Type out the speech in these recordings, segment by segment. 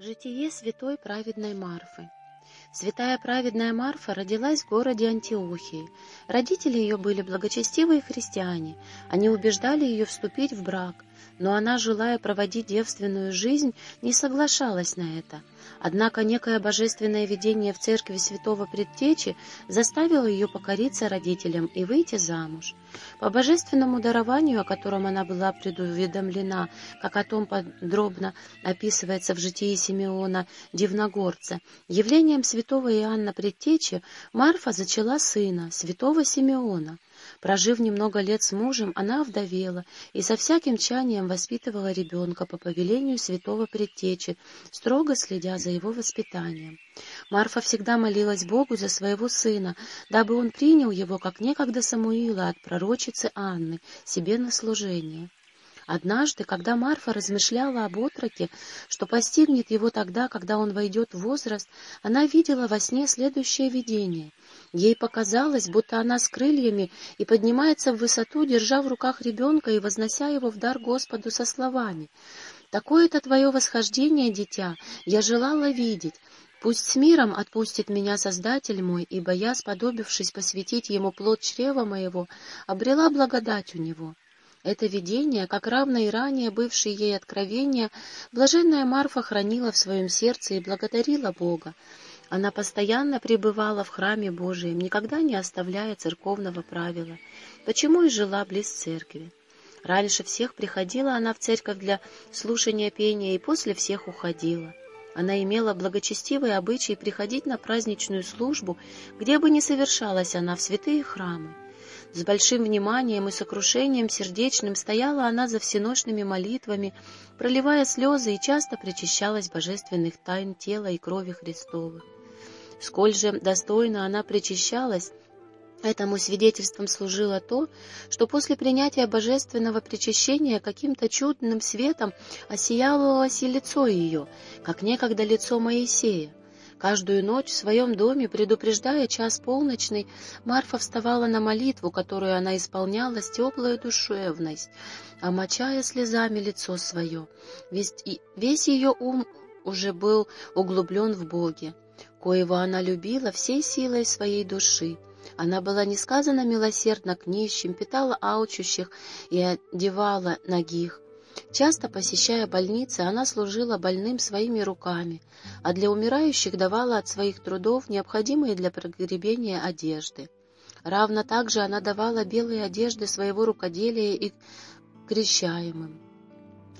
Житие святой праведной Марфы. Святая праведная Марфа родилась в городе Антиохии. Родители ее были благочестивые христиане. Они убеждали ее вступить в брак, но она, желая проводить девственную жизнь, не соглашалась на это. Однако некое божественное видение в церкви святого предтечи заставило ее покориться родителям и выйти замуж. По божественному дарованию, о котором она была предуведомлена, как о том подробно описывается в житии Симеона Дивногорца, явлением святого Иоанна Предтечи Марфа зачала сына, святого Симеона. Прожив немного лет с мужем, она овдовела и со всяким чанием воспитывала ребенка по повелению святого предтечи, строго следя за его воспитанием. Марфа всегда молилась Богу за своего сына, дабы он принял его, как некогда Самуила от пророчицы Анны, себе на служение. Однажды, когда Марфа размышляла об отроке, что постигнет его тогда, когда он войдет в возраст, она видела во сне следующее видение. Ей показалось, будто она с крыльями и поднимается в высоту, держа в руках ребенка и вознося его в дар Господу со словами. «Такое-то твое восхождение, дитя, я желала видеть». Пусть с миром отпустит меня Создатель мой, ибо я, сподобившись посвятить ему плод чрева моего, обрела благодать у него. Это видение, как равно и ранее бывшие ей откровения, блаженная Марфа хранила в своем сердце и благодарила Бога. Она постоянно пребывала в храме Божием, никогда не оставляя церковного правила, почему и жила близ церкви. Раньше всех приходила она в церковь для слушания пения и после всех уходила. Она имела благочестивый обычай приходить на праздничную службу, где бы ни совершалась она, в святые храмы. С большим вниманием и сокрушением сердечным стояла она за всеночными молитвами, проливая слезы и часто причащалась божественных тайн тела и крови Христовых. Сколь же достойно она причащалась, Этому свидетельством служило то, что после принятия божественного причащения каким-то чудным светом осиялось и лицо ее, как некогда лицо Моисея. Каждую ночь в своем доме, предупреждая час полночный, Марфа вставала на молитву, которую она исполняла с теплой душевность, омочая слезами лицо свое. Весь, весь ее ум уже был углублен в Боге, коего она любила всей силой своей души. Она была несказанно милосердна к нищим, питала аучущих и одевала ногих, Часто посещая больницы, она служила больным своими руками, а для умирающих давала от своих трудов необходимые для погребения одежды. Равно также она давала белые одежды своего рукоделия и крещаемым.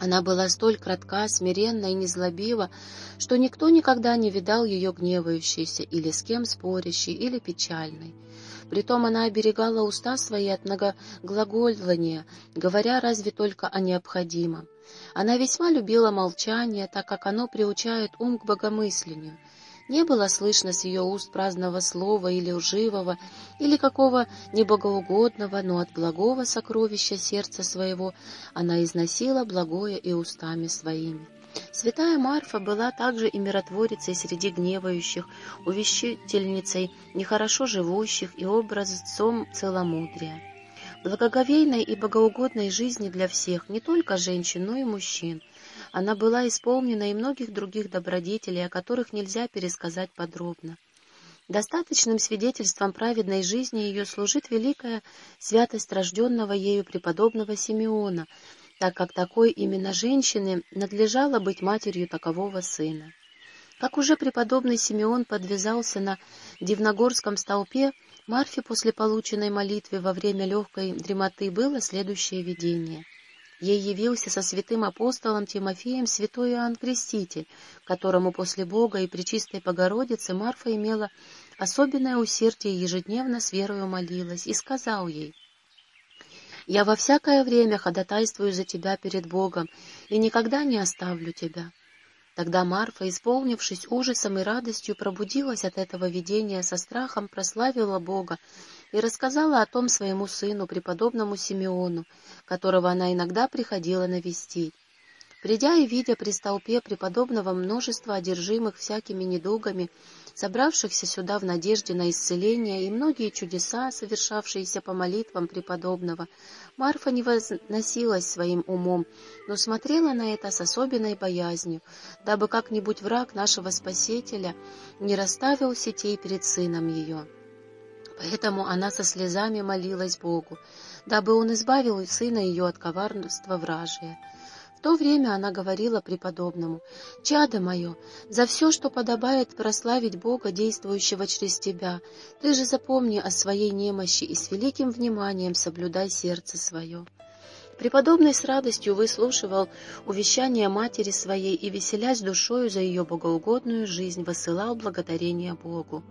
Она была столь кратка, смиренна и незлобива, что никто никогда не видал ее гневающейся или с кем спорящей или печальной. Притом она оберегала уста свои от многоглагольствования, говоря разве только о необходимом. Она весьма любила молчание, так как оно приучает ум к богомыслению. Не было слышно с ее уст праздного слова или лживого, или какого небогоугодного, но от благого сокровища сердца своего она износила благое и устами своими. Святая Марфа была также и миротворицей среди гневающих, увещительницей нехорошо живущих и образцом целомудрия. Благоговейной и богоугодной жизни для всех, не только женщин, но и мужчин. Она была исполнена и многих других добродетелей, о которых нельзя пересказать подробно. Достаточным свидетельством праведной жизни ее служит великая святость рожденного ею преподобного Симеона, так как такой именно женщине надлежало быть матерью такового сына. Как уже преподобный Симеон подвязался на Дивногорском столпе, Марфе после полученной молитвы во время легкой дремоты было следующее видение. Ей явился со святым апостолом Тимофеем святой Иоанн Креститель, которому после Бога и Пречистой Богородицы Марфа имела особенное усердие и ежедневно с верою молилась, и сказал ей — я во всякое время ходатайствую за тебя перед Богом и никогда не оставлю тебя». Тогда Марфа, исполнившись ужасом и радостью, пробудилась от этого видения со страхом, прославила Бога и рассказала о том своему сыну, преподобному Симеону, которого она иногда приходила навестить. Придя и видя при столпе преподобного множество одержимых всякими недугами, собравшихся сюда в надежде на исцеление и многие чудеса, совершавшиеся по молитвам преподобного, Марфа не возносилась своим умом, но смотрела на это с особенной боязнью, дабы как-нибудь враг нашего Спасителя не расставил сетей перед сыном ее. Поэтому она со слезами молилась Богу, дабы он избавил сына ее от коварства вражия. В то время она говорила преподобному, «Чадо мое, за все, что подобает прославить Бога, действующего через тебя, ты же запомни о своей немощи и с великим вниманием соблюдай сердце свое». Преподобный с радостью выслушивал увещания матери своей и, веселясь душою за ее богоугодную жизнь, высылал благодарение Богу.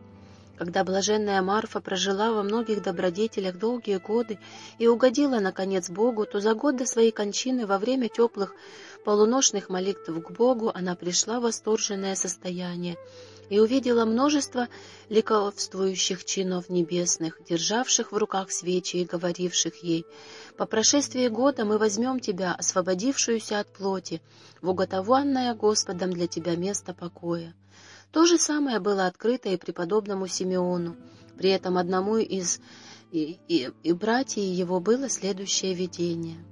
Когда блаженная Марфа прожила во многих добродетелях долгие годы и угодила, наконец, Богу, то за год до своей кончины во время теплых полуношных молитв к Богу она пришла в восторженное состояние и увидела множество ликовствующих чинов небесных, державших в руках свечи и говоривших ей, «По прошествии года мы возьмем тебя, освободившуюся от плоти, в уготованное Господом для тебя место покоя». То же самое было открыто и преподобному Симеону. При этом одному из и, и, и братьев его было следующее видение.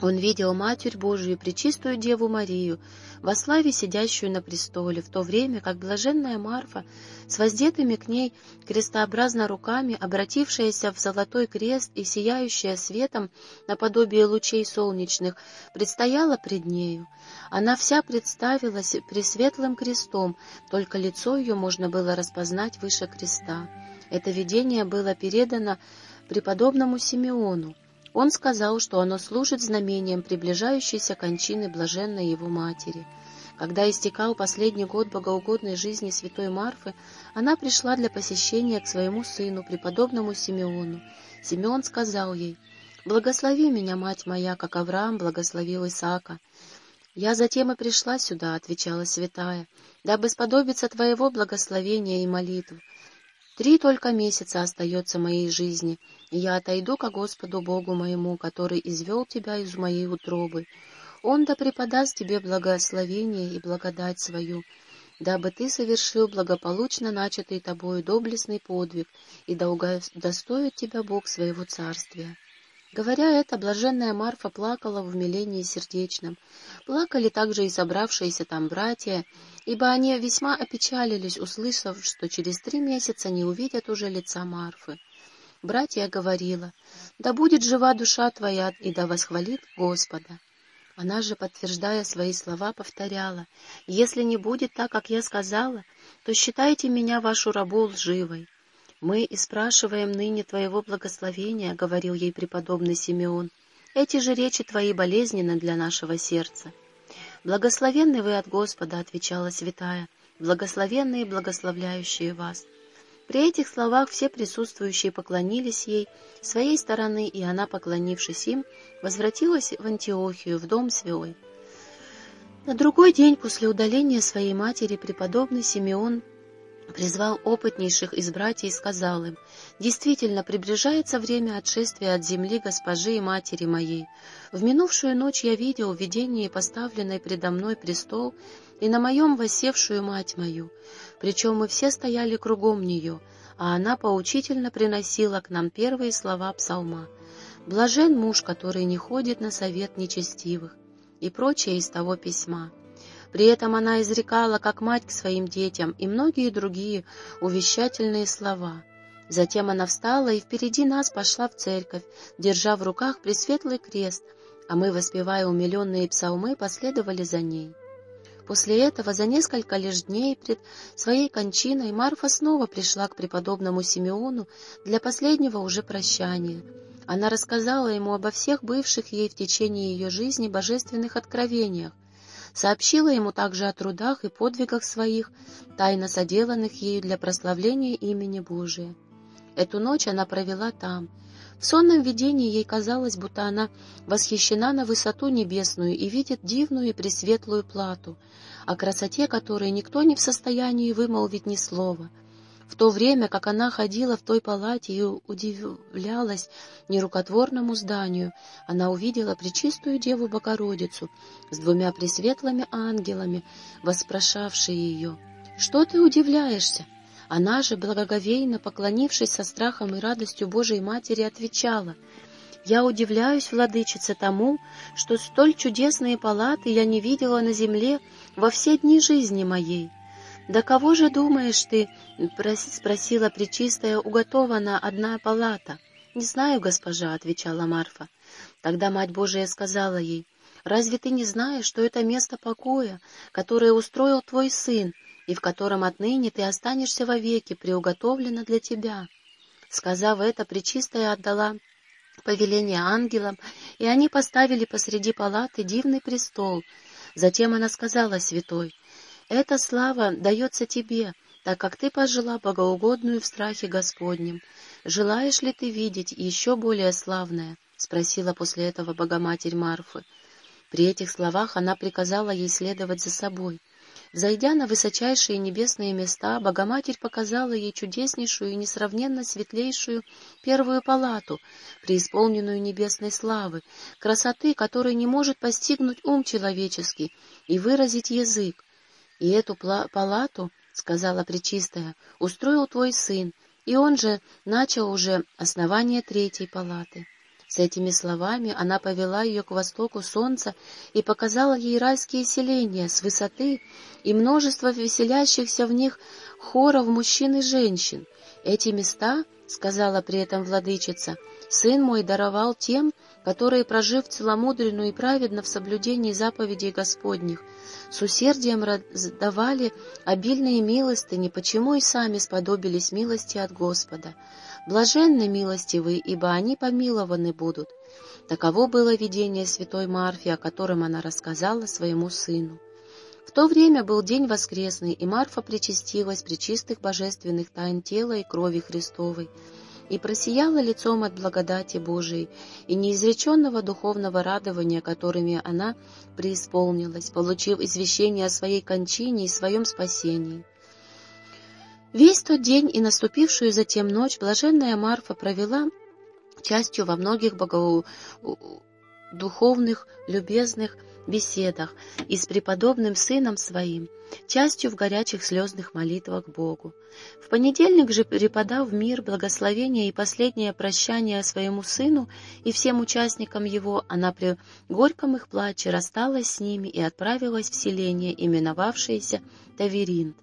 Он видел Матерь Божию, Пречистую Деву Марию, во славе сидящую на престоле, в то время как блаженная Марфа с воздетыми к ней крестообразно руками, обратившаяся в золотой крест и сияющая светом наподобие лучей солнечных, предстояла пред нею. Она вся представилась пресветлым крестом, только лицо ее можно было распознать выше креста. Это видение было передано преподобному Симеону. Он сказал, что оно служит знамением приближающейся кончины блаженной его матери. Когда истекал последний год богоугодной жизни святой Марфы, она пришла для посещения к своему сыну, преподобному Симеону. Симеон сказал ей, «Благослови меня, мать моя, как Авраам благословил Исаака». «Я затем и пришла сюда», — отвечала святая, «дабы сподобиться твоего благословения и молитв. Три только месяца остается моей жизни, и я отойду ко Господу Богу моему, который извел тебя из моей утробы. Он да преподаст тебе благословение и благодать свою, дабы ты совершил благополучно начатый тобою доблестный подвиг, и да достоит тебя Бог своего царствия. Говоря это, блаженная Марфа плакала в умилении сердечном. Плакали также и собравшиеся там братья, ибо они весьма опечалились, услышав, что через три месяца не увидят уже лица Марфы. Братья говорила, «Да будет жива душа твоя, и да восхвалит Господа». Она же, подтверждая свои слова, повторяла, «Если не будет так, как я сказала, то считайте меня, вашу рабу, лживой». «Мы и спрашиваем ныне Твоего благословения», — говорил ей преподобный Симеон. «Эти же речи Твои болезненны для нашего сердца». «Благословенны вы от Господа», — отвечала святая, «благословенные благословляющие вас». При этих словах все присутствующие поклонились ей своей стороны, и она, поклонившись им, возвратилась в Антиохию, в дом свой. На другой день после удаления своей матери преподобный Симеон призвал опытнейших из братьев и сказал им, «Действительно, приближается время отшествия от земли госпожи и матери моей. В минувшую ночь я видел в видении поставленный предо мной престол и на моем воссевшую мать мою. Причем мы все стояли кругом нее, а она поучительно приносила к нам первые слова псалма. «Блажен муж, который не ходит на совет нечестивых» и прочее из того письма. При этом она изрекала, как мать к своим детям, и многие другие увещательные слова. Затем она встала и впереди нас пошла в церковь, держа в руках пресветлый крест, а мы, воспевая умиленные псалмы, последовали за ней. После этого, за несколько лишь дней пред своей кончиной, Марфа снова пришла к преподобному Симеону для последнего уже прощания. Она рассказала ему обо всех бывших ей в течение ее жизни божественных откровениях, сообщила ему также о трудах и подвигах своих, тайно соделанных ею для прославления имени Божия. Эту ночь она провела там. В сонном видении ей казалось, будто она восхищена на высоту небесную и видит дивную и пресветлую плату, о красоте которой никто не в состоянии вымолвить ни слова. в то время, как она ходила в той палате и удивлялась нерукотворному зданию, она увидела пречистую Деву Богородицу с двумя пресветлыми ангелами, воспрошавшие ее. «Что ты удивляешься?» Она же, благоговейно поклонившись со страхом и радостью Божией Матери, отвечала, «Я удивляюсь, владычица, тому, что столь чудесные палаты я не видела на земле во все дни жизни моей». «Да кого же, думаешь ты?» — спросила Пречистая, — «уготована одна палата». «Не знаю, госпожа», — отвечала Марфа. Тогда Мать Божия сказала ей, «Разве ты не знаешь, что это место покоя, которое устроил твой сын, и в котором отныне ты останешься вовеки, приуготовлено для тебя?» Сказав это, Пречистая отдала повеление ангелам, и они поставили посреди палаты дивный престол. Затем она сказала святой, эта слава дается тебе, так как ты пожила богоугодную в страхе Господнем. Желаешь ли ты видеть еще более славное? — спросила после этого Богоматерь Марфы. При этих словах она приказала ей следовать за собой. Зайдя на высочайшие небесные места, Богоматерь показала ей чудеснейшую и несравненно светлейшую первую палату, преисполненную небесной славы, красоты, которой не может постигнуть ум человеческий и выразить язык. И эту палату, — сказала Пречистая, — устроил твой сын, и он же начал уже основание третьей палаты. С этими словами она повела ее к востоку солнца и показала ей райские селения с высоты и множество веселящихся в них хоров мужчин и женщин. Эти места, — сказала при этом владычица, — сын мой даровал тем, которые, прожив целомудренную и праведно в соблюдении заповедей Господних, с усердием раздавали обильные милостыни, почему и сами сподобились милости от Господа. Блаженны милостивые, ибо они помилованы будут. Таково было видение святой Марфи, о котором она рассказала своему сыну. В то время был день воскресный, и Марфа причастилась при чистых божественных тайн тела и крови Христовой, и просияла лицом от благодати Божией и неизреченного духовного радования, которыми она преисполнилась, получив извещение о своей кончине и своем спасении. Весь тот день и наступившую затем ночь блаженная Марфа провела частью во многих богов... духовных, любезных, беседах и с преподобным сыном своим, частью в горячих слезных молитвах Богу. В понедельник же, преподав мир, благословение и последнее прощание своему сыну и всем участникам его, она при горьком их плаче рассталась с ними и отправилась в селение, именовавшееся Таверинт,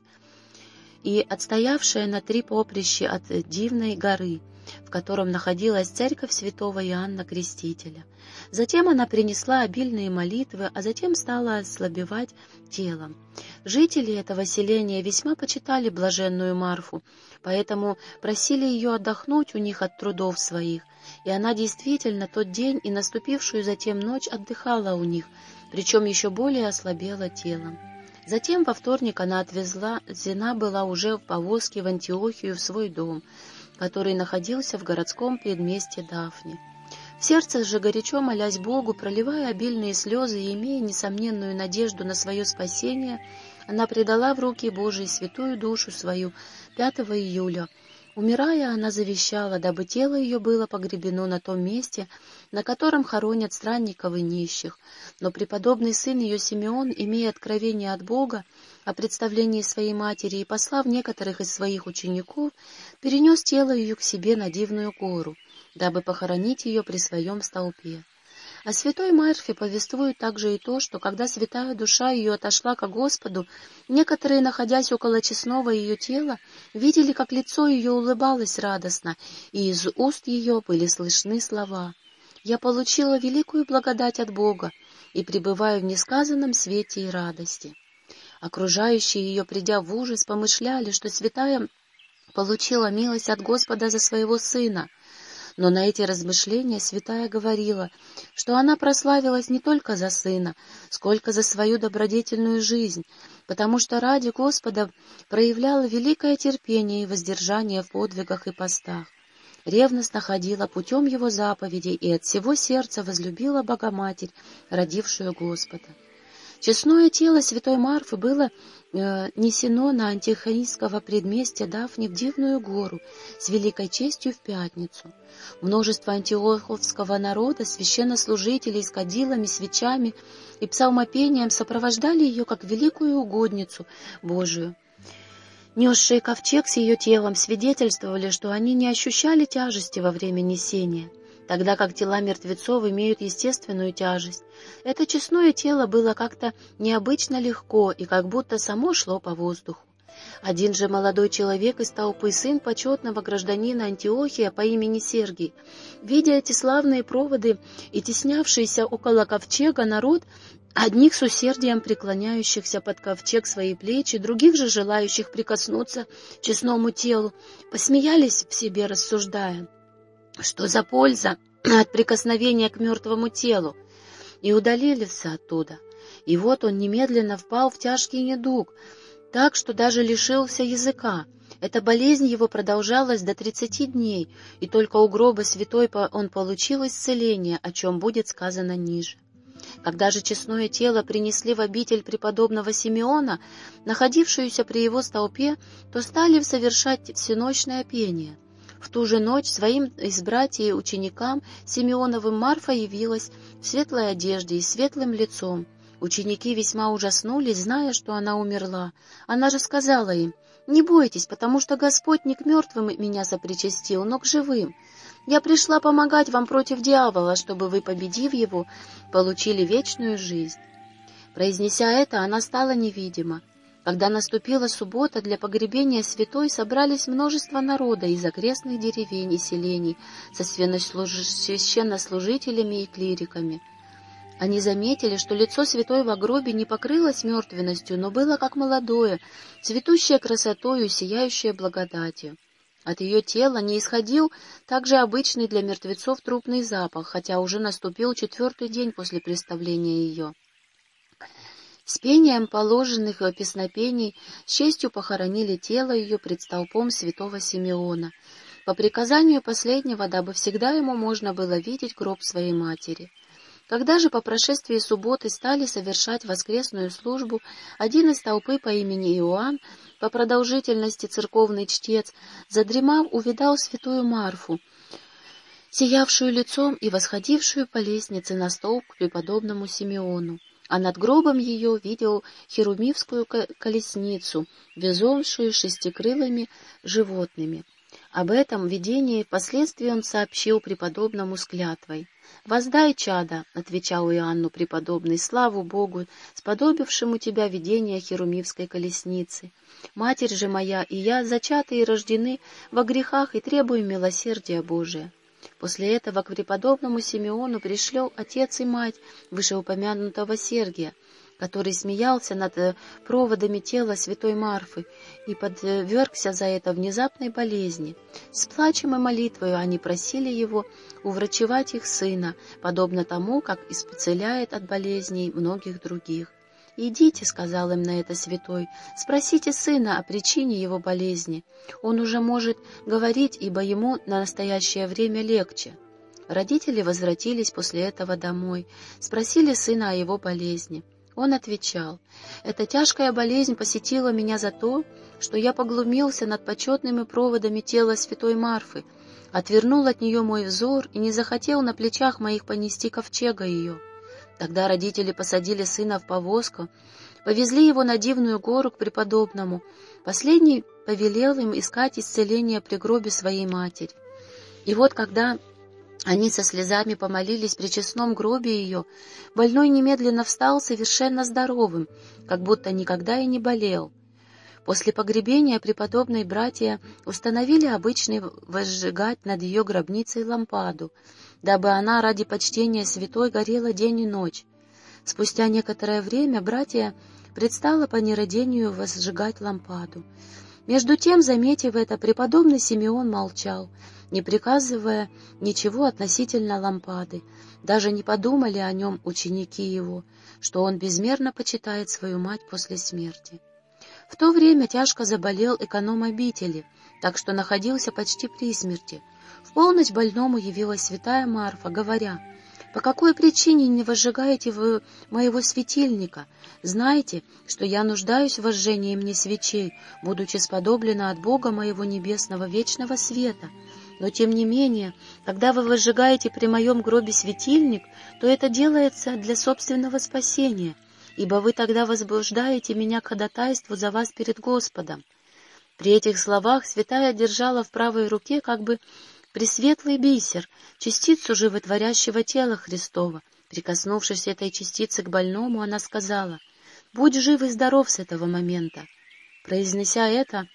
и отстоявшее на три поприща от Дивной горы, в котором находилась церковь святого Иоанна Крестителя. Затем она принесла обильные молитвы, а затем стала ослабевать телом. Жители этого селения весьма почитали блаженную Марфу, поэтому просили ее отдохнуть у них от трудов своих, и она действительно тот день и наступившую затем ночь отдыхала у них, причем еще более ослабела телом. Затем во вторник она отвезла, Зина была уже в повозке в Антиохию в свой дом, который находился в городском предместье Дафни. В сердце же горячо молясь Богу, проливая обильные слезы и имея несомненную надежду на свое спасение, она предала в руки Божии святую душу свою 5 июля. Умирая, она завещала, дабы тело ее было погребено на том месте, на котором хоронят странников и нищих. Но преподобный сын ее Симеон, имея откровение от Бога, о представлении своей матери и, послав некоторых из своих учеников, перенес тело ее к себе на дивную гору, дабы похоронить ее при своем столпе. О святой Марфе повествует также и то, что когда святая душа ее отошла ко Господу, некоторые, находясь около честного ее тела, видели, как лицо ее улыбалось радостно, и из уст ее были слышны слова «Я получила великую благодать от Бога и пребываю в несказанном свете и радости». Окружающие ее, придя в ужас, помышляли, что святая получила милость от Господа за своего сына. Но на эти размышления святая говорила, что она прославилась не только за сына, сколько за свою добродетельную жизнь, потому что ради Господа проявляла великое терпение и воздержание в подвигах и постах. Ревностно ходила путем его заповедей и от всего сердца возлюбила Богоматерь, родившую Господа. Честное тело святой Марфы было несено на антихонийского предместья Дафни в Дивную гору с великой честью в пятницу. Множество антиоховского народа, священнослужителей с кадилами, свечами и псалмопением сопровождали ее как великую угодницу Божию. Несшие ковчег с ее телом свидетельствовали, что они не ощущали тяжести во время несения тогда как тела мертвецов имеют естественную тяжесть. Это честное тело было как-то необычно легко и как будто само шло по воздуху. Один же молодой человек из толпы, сын почетного гражданина Антиохия по имени Сергий, видя эти славные проводы и теснявшийся около ковчега народ, одних с усердием преклоняющихся под ковчег свои плечи, других же желающих прикоснуться к честному телу, посмеялись в себе, рассуждая — что за польза от прикосновения к мертвому телу? И удалились оттуда. И вот он немедленно впал в тяжкий недуг, так что даже лишился языка. Эта болезнь его продолжалась до тридцати дней, и только у гроба святой он получил исцеление, о чем будет сказано ниже. Когда же честное тело принесли в обитель преподобного Симеона, находившуюся при его столпе, то стали совершать всеночное пение — в ту же ночь своим из братьев и ученикам Симеоновым Марфа явилась в светлой одежде и светлым лицом. Ученики весьма ужаснулись, зная, что она умерла. Она же сказала им, «Не бойтесь, потому что Господь не к мертвым меня запричастил, но к живым. Я пришла помогать вам против дьявола, чтобы вы, победив его, получили вечную жизнь». Произнеся это, она стала невидима. Когда наступила суббота, для погребения святой собрались множество народа из окрестных деревень и селений со священнослужителями и клириками. Они заметили, что лицо святой в гробе не покрылось мертвенностью, но было как молодое, цветущее красотою, сияющее благодатью. От ее тела не исходил также обычный для мертвецов трупный запах, хотя уже наступил четвертый день после представления ее. С пением положенных песнопений с честью похоронили тело ее пред столпом святого Симеона, по приказанию последнего, дабы всегда ему можно было видеть гроб своей матери. Когда же по прошествии субботы стали совершать воскресную службу, один из толпы по имени Иоанн, по продолжительности церковный чтец, задремав, увидал святую Марфу, сиявшую лицом и восходившую по лестнице на столб к преподобному Симеону а над гробом ее видел херумивскую колесницу, везомшую шестикрылыми животными. Об этом видении впоследствии он сообщил преподобному с клятвой. «Воздай, чада», — отвечал Иоанну преподобный, — «славу Богу, сподобившему тебя видение херумивской колесницы. Матерь же моя и я зачаты и рождены во грехах и требуем милосердия Божия». После этого к преподобному Симеону пришлел отец и мать вышеупомянутого Сергия, который смеялся над э, проводами тела святой Марфы и подвергся за это внезапной болезни. С плачем и молитвою они просили его уврачевать их сына, подобно тому, как исцеляет от болезней многих других. «Идите», — сказал им на это святой, — «спросите сына о причине его болезни. Он уже может говорить, ибо ему на настоящее время легче». Родители возвратились после этого домой, спросили сына о его болезни. Он отвечал, «Эта тяжкая болезнь посетила меня за то, что я поглумился над почетными проводами тела святой Марфы, отвернул от нее мой взор и не захотел на плечах моих понести ковчега ее». Тогда родители посадили сына в повозку, повезли его на дивную гору к преподобному. Последний повелел им искать исцеление при гробе своей матери. И вот когда они со слезами помолились при честном гробе ее, больной немедленно встал совершенно здоровым, как будто никогда и не болел. После погребения преподобные братья установили обычный возжигать над ее гробницей лампаду, дабы она ради почтения святой горела день и ночь. Спустя некоторое время братья предстало по нерадению возжигать лампаду. Между тем, заметив это, преподобный Симеон молчал, не приказывая ничего относительно лампады. Даже не подумали о нем ученики его, что он безмерно почитает свою мать после смерти. В то время тяжко заболел эконом обители, так что находился почти при смерти. В полночь больному явилась святая Марфа, говоря, По какой причине не возжигаете вы моего светильника? Знаете, что я нуждаюсь в вожжении мне свечей, будучи сподоблена от Бога моего небесного вечного света. Но тем не менее, когда вы возжигаете при моем гробе светильник, то это делается для собственного спасения, ибо вы тогда возбуждаете меня к ходатайству за вас перед Господом. При этих словах святая держала в правой руке как бы пресветлый бисер, частицу животворящего тела Христова. Прикоснувшись этой частицы к больному, она сказала, «Будь жив и здоров с этого момента». Произнеся это,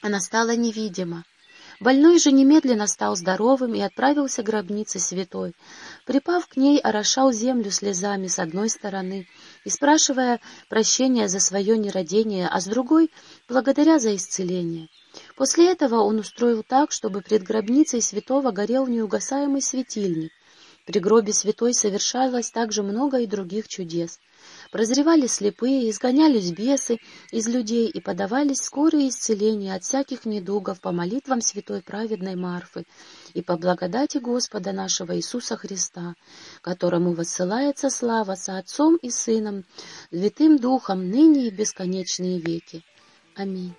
она стала невидима. Больной же немедленно стал здоровым и отправился к гробнице святой. Припав к ней, орошал землю слезами с одной стороны и спрашивая прощения за свое нерадение, а с другой — благодаря за исцеление. После этого он устроил так, чтобы пред гробницей святого горел неугасаемый светильник. При гробе святой совершалось также много и других чудес. Прозревали слепые, изгонялись бесы из людей и подавались скорые исцеления от всяких недугов по молитвам святой праведной Марфы и по благодати Господа нашего Иисуса Христа, которому воссылается слава со Отцом и Сыном, Святым Духом, ныне и бесконечные веки. Аминь.